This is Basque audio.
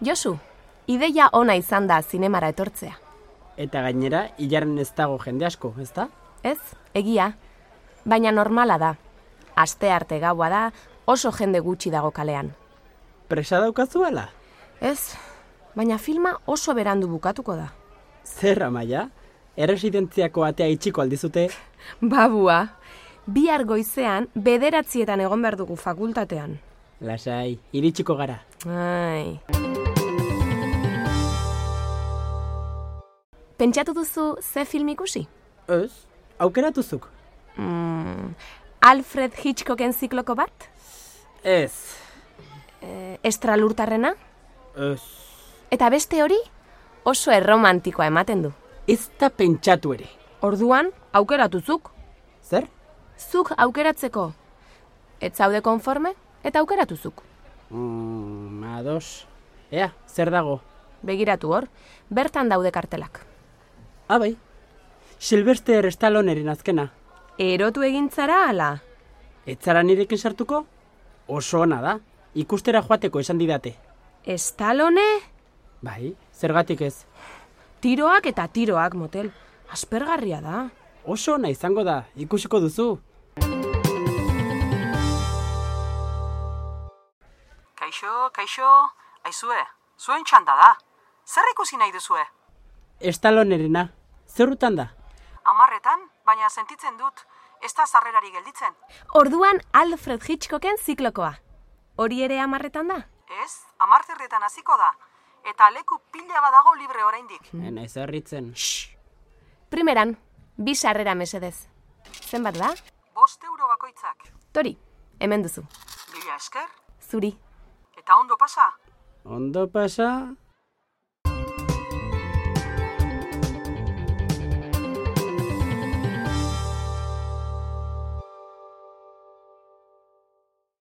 Josu, ideia ona izan da zinemara etortzea. Eta gainera, hilaren ez dago jende asko, ezta? Ez, egia. Baina normala da. Aste arte gaua da, oso jende gutxi dago kalean. Presa daukazuela? Ez, baina filma oso berandu bukatuko da. Zer, amaia? Erresidentziako atea itxiko aldizute? Babua, bihar goizean bederatzietan egon behar dugu fakultatean. Lasai, iritsiko gara. Ai. Pentsatu duzu ze film ikusi? Ez, aukeratuzuk? Mm, Alfred Hitchcocken zikloko bat? Ez, E, estralurtarrena? ez, Eta beste hori? Oso erromantikoa ematen du. ez da pentsatu ere. Orduan, aukeratuzuk. Zer? Zuk aukeratzeko. Ez zaude konforme eta aukeratuzuk. Mm, ados. Ea, zer dago? Begiratu hor, bertan daude kartelak. Abai, Sylvester Stalloneren azkena. Erotu egintzara ala? Ez zara nirekin sartuko? Oso ona da. Ikustera joateko esan didate. Estalone? Bai, zergatik ez. Tiroak eta tiroak, motel. Aspergarria da. Oso ona izango da, ikusiko duzu. Kaixo, kaixo, aizue, zuen txanda da. Zer ikusi nahi duzue? Stalonerena, zerrutan da? Amarretan, baina sentitzen dut, ez da sarrerari gelditzen. Orduan Alfred Hitchcocken ziklokoa. Hori ere amarretan da? Ez, amartzerretan hasiko da. Eta leku pila badago libre oraindik. Mm. Naiz harritzen. Primeran, bi sarrera mesedez. Zenbat da? Bost euro bakoitzak. Tori, hemen duzu. Mila esker, Zuri. Eta ondo pasa. Ondo pasa,